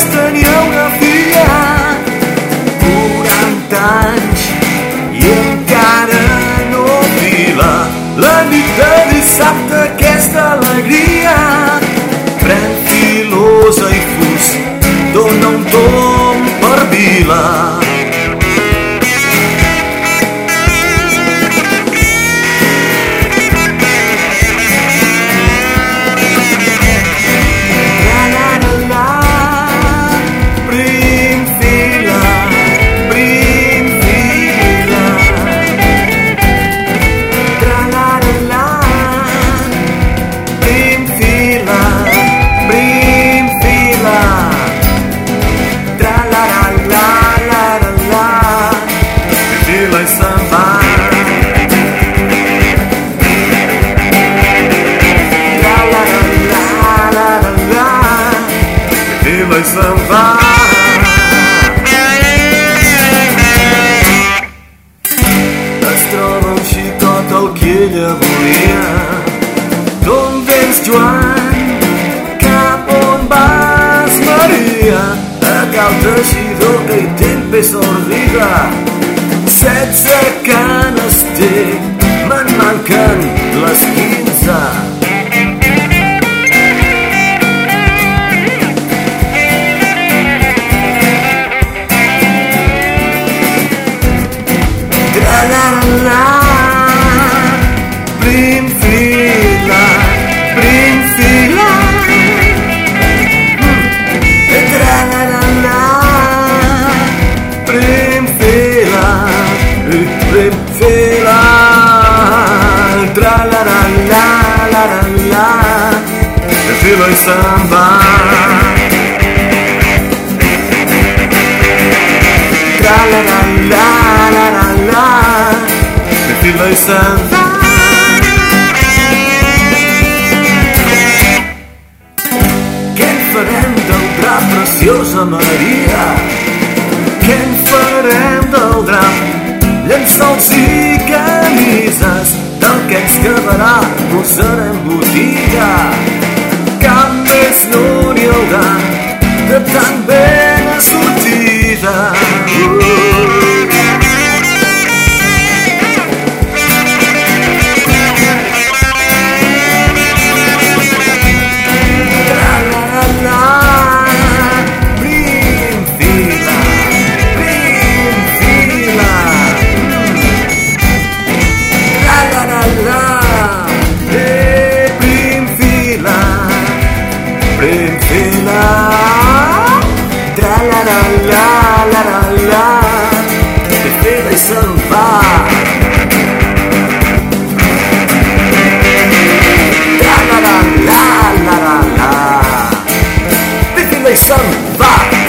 només tenia una filla. 40 anys i encara no fila. La nit de dissabte aquesta alegria prim fila i se'n va. Es troba un xicot el que ella volia. D'on vens, Joan? Cap on vas, Maria? A cal teixidor que hi té sordida. Setze canes té, me'n manquen les quinze. La la la Me fila i se'n va Què en farem del drap, preciosa Maria? Què en farem del drap? Camises del que Zara, bu zarem la la la la la. The is so far. La la la la la la is so far.